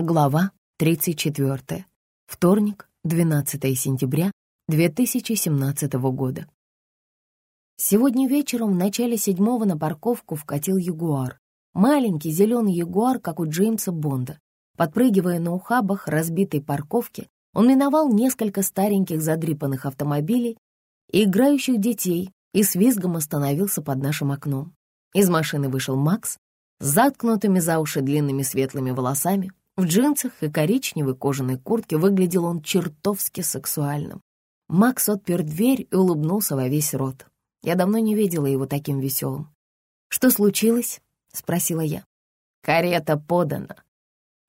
Глава 34. Вторник, 12 сентября 2017 года. Сегодня вечером в начале седьмого на парковку вкатил Ягуар. Маленький зеленый Ягуар, как у Джеймса Бонда. Подпрыгивая на ухабах разбитой парковки, он миновал несколько стареньких задрипанных автомобилей и играющих детей и с визгом остановился под нашим окном. Из машины вышел Макс с заткнутыми за уши длинными светлыми волосами, в джинсах и коричневой кожаной куртке выглядел он чертовски сексуальным. Макс отпер дверь и улыбнулся во весь рот. Я давно не видела его таким веселым. «Что случилось?» — спросила я. «Карета подана.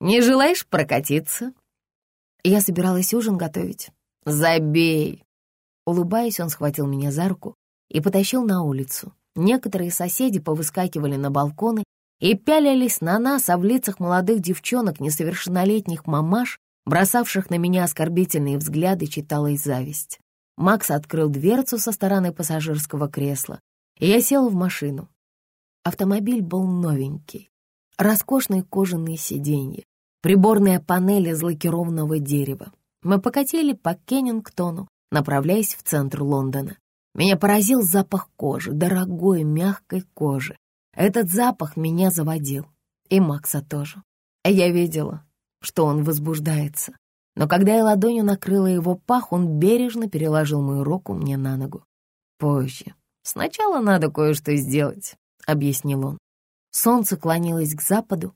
Не желаешь прокатиться?» Я собиралась ужин готовить. «Забей!» Улыбаясь, он схватил меня за руку и потащил на улицу. Некоторые соседи повыскакивали на балконы и пялились на нас, а в лицах молодых девчонок, несовершеннолетних мамаш, бросавших на меня оскорбительные взгляды, читалась зависть. Макс открыл дверцу со стороны пассажирского кресла, и я села в машину. Автомобиль был новенький. Роскошные кожаные сиденья, приборная панель из лакированного дерева. Мы покатили по Кеннингтону, направляясь в центр Лондона. Меня поразил запах кожи, дорогой мягкой кожи, этот запах меня заводил, и Макса тоже. Я видела, что он возбуждается, но когда я ладонью накрыла его пах, он бережно переложил мою руку мне на ногу. «Позже. Сначала надо кое-что сделать», — объяснил он. Солнце клонилось к западу.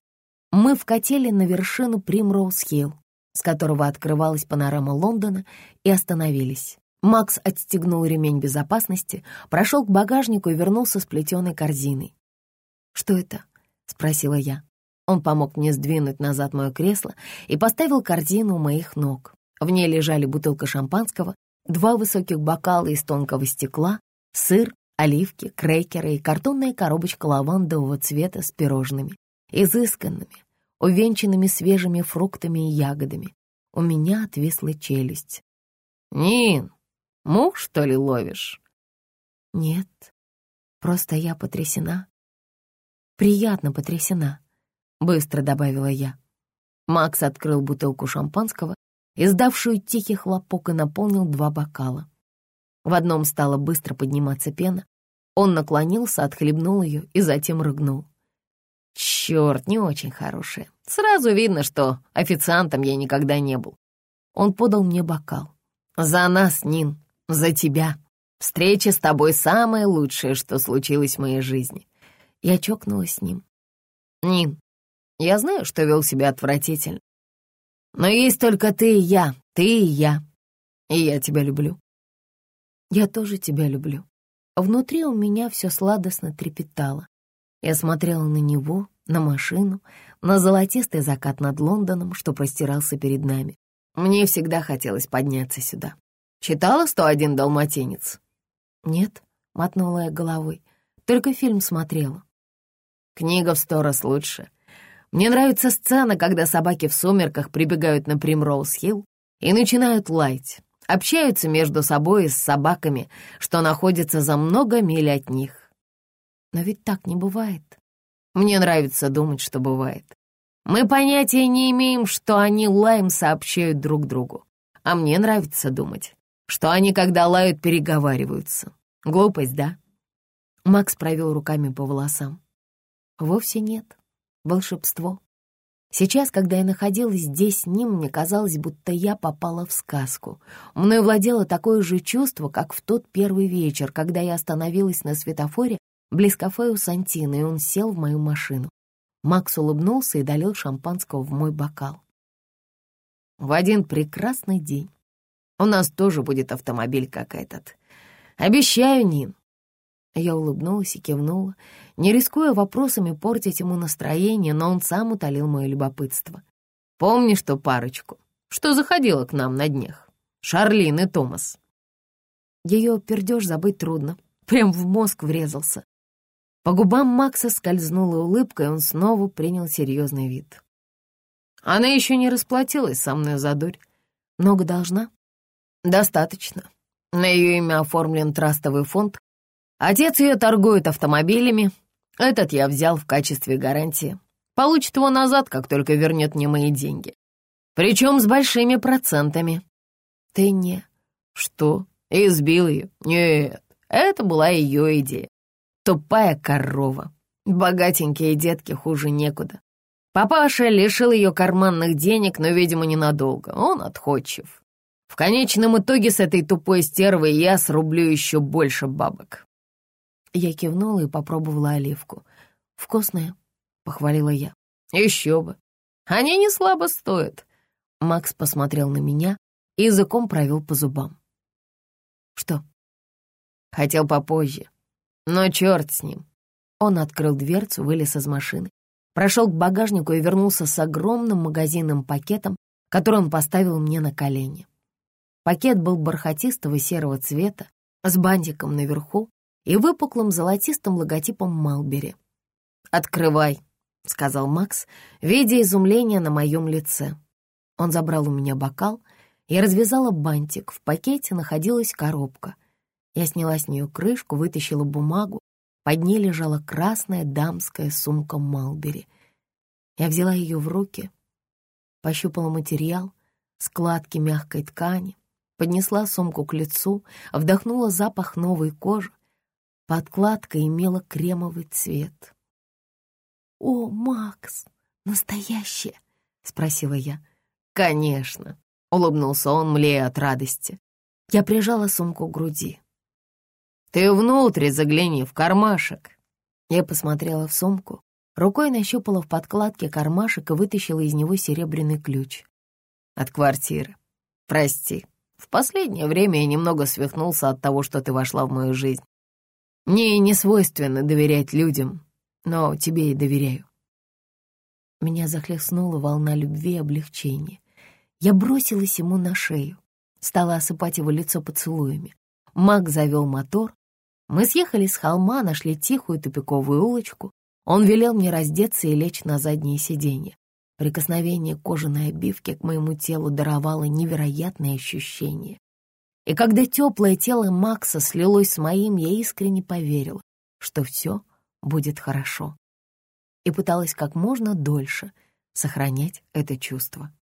Мы вкатили на вершину Примроуз-Хилл, с которого открывалась панорама Лондона, и остановились. Макс отстегнул ремень безопасности, прошел к багажнику и вернулся с плетеной корзиной. «Что это?» — спросила я. Он помог мне сдвинуть назад мое кресло и поставил корзину у моих ног. В ней лежали бутылка шампанского, два высоких бокала из тонкого стекла, сыр, оливки, крекеры и картонная коробочка лавандового цвета с пирожными, изысканными, увенчанными свежими фруктами и ягодами. У меня отвисла челюсть. «Нин, мух, что ли, ловишь?» «Нет, просто я потрясена приятно потрясена», — быстро добавила я. Макс открыл бутылку шампанского, издавшую тихий хлопок, и наполнил два бокала. В одном стала быстро подниматься пена. Он наклонился, отхлебнул ее и затем рыгнул. «Черт, не очень хорошая. Сразу видно, что официантом я никогда не был». Он подал мне бокал. «За нас, Нин, за тебя. Встреча с тобой самая лучшая, что случилось в моей жизни. Я чокнулась с ним. «Нин, я знаю, что вел себя отвратительно. Но есть только ты и я, ты и я. И я тебя люблю». «Я тоже тебя люблю». Внутри у меня все сладостно трепетало. Я смотрела на него, на машину, на золотистый закат над Лондоном, что простирался перед нами. Мне всегда хотелось подняться сюда. Читала «101 далматинец»?» «Нет», — мотнула я головой, — «только фильм смотрела». Книга в сто раз лучше. Мне нравится сцена, когда собаки в сумерках прибегают на Примроуз-Хилл и начинают лаять, общаются между собой с собаками, что находятся за много миль от них. Но ведь так не бывает. Мне нравится думать, что бывает. Мы понятия не имеем, что они лаем сообщают друг другу. А мне нравится думать, что они, когда лают, переговариваются. Глупость, да? Макс провел руками по волосам. Вовсе нет. Волшебство. Сейчас, когда я находилась здесь с ним, мне казалось, будто я попала в сказку. Мною владело такое же чувство, как в тот первый вечер, когда я остановилась на светофоре близ кафе у Сантины, и он сел в мою машину. Макс улыбнулся и долил шампанского в мой бокал. В один прекрасный день у нас тоже будет автомобиль, как этот. Обещаю, Нин. Я улыбнулась и кивнула, не рискуя вопросами портить ему настроение, но он сам утолил мое любопытство. «Помнишь ту парочку, что заходила к нам на днях? Шарлин и Томас». Ее пердеж забыть трудно, прям в мозг врезался. По губам Макса скользнула улыбка, и он снова принял серьезный вид. Она еще не расплатилась со мной за дурь. Много должна? Достаточно. На ее имя оформлен трастовый фонд, Отец ее торгует автомобилями. Этот я взял в качестве гарантии. Получит его назад, как только вернет мне мои деньги. Причем с большими процентами. Ты не... Что? Избил ее? Нет, это была ее идея. Тупая корова. Богатенькие детки хуже некуда. Папаша лишил ее карманных денег, но, видимо, ненадолго. Он отходчив. В конечном итоге с этой тупой стервой я срублю еще больше бабок. Я кивнула и попробовала оливку. «Вкусная», — похвалила я. «Еще бы. Они не слабо стоят». Макс посмотрел на меня и языком провел по зубам. «Что?» «Хотел попозже, но черт с ним». Он открыл дверцу, вылез из машины, прошел к багажнику и вернулся с огромным магазинным пакетом, который он поставил мне на колени. Пакет был бархатистого серого цвета, с бантиком наверху и выпуклым золотистым логотипом Малбери. «Открывай», — сказал Макс, видя изумление на моем лице. Он забрал у меня бокал и развязала бантик. В пакете находилась коробка. Я сняла с нее крышку, вытащила бумагу. Под ней лежала красная дамская сумка Малбери. Я взяла ее в руки, пощупала материал, складки мягкой ткани, поднесла сумку к лицу, вдохнула запах новой кожи. Подкладка имела кремовый цвет. «О, Макс, настоящая?» — спросила я. «Конечно», — улыбнулся он, млея от радости. Я прижала сумку к груди. «Ты внутрь загляни, в кармашек». Я посмотрела в сумку, рукой нащупала в подкладке кармашек и вытащила из него серебряный ключ. «От квартиры. Прости, в последнее время я немного свихнулся от того, что ты вошла в мою жизнь. Мне не свойственно доверять людям, но тебе и доверяю». Меня захлестнула волна любви и облегчения. Я бросилась ему на шею, стала осыпать его лицо поцелуями. Мак завел мотор. Мы съехали с холма, нашли тихую тупиковую улочку. Он велел мне раздеться и лечь на заднее сиденье. Прикосновение кожаной обивки к моему телу даровало невероятное ощущение. И когда теплое тело Макса слилось с моим, я искренне поверила, что все будет хорошо. И пыталась как можно дольше сохранять это чувство.